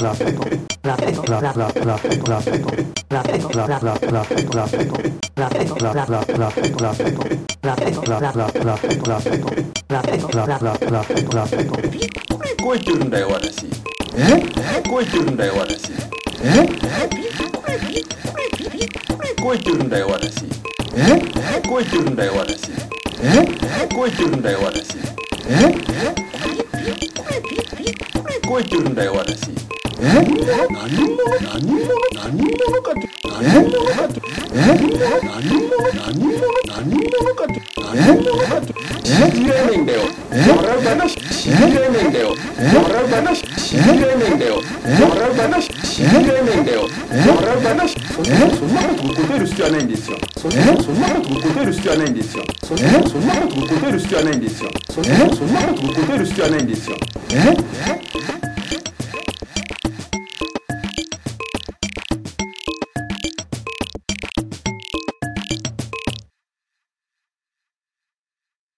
la 超えてるんだよ私え超えてるんだよ私え超えてるんだよ私え超えてるんだよ私え超えてるんだよ私え超えてるんだよ私え？何？者何？者何？者かって何？者かってえ何？者何？者何？者かって何？者かって信じられないんだよ笑う話信じられないんだよ笑う話信じられないんだよ笑う話信じられないんだよ笑う話そんなそんなこと答える必要はないんですよそんなそんなこと答える必要はないんですよそんなそんなこと答える必要はないんですよそんなそんなこと答える必要はないんですよえ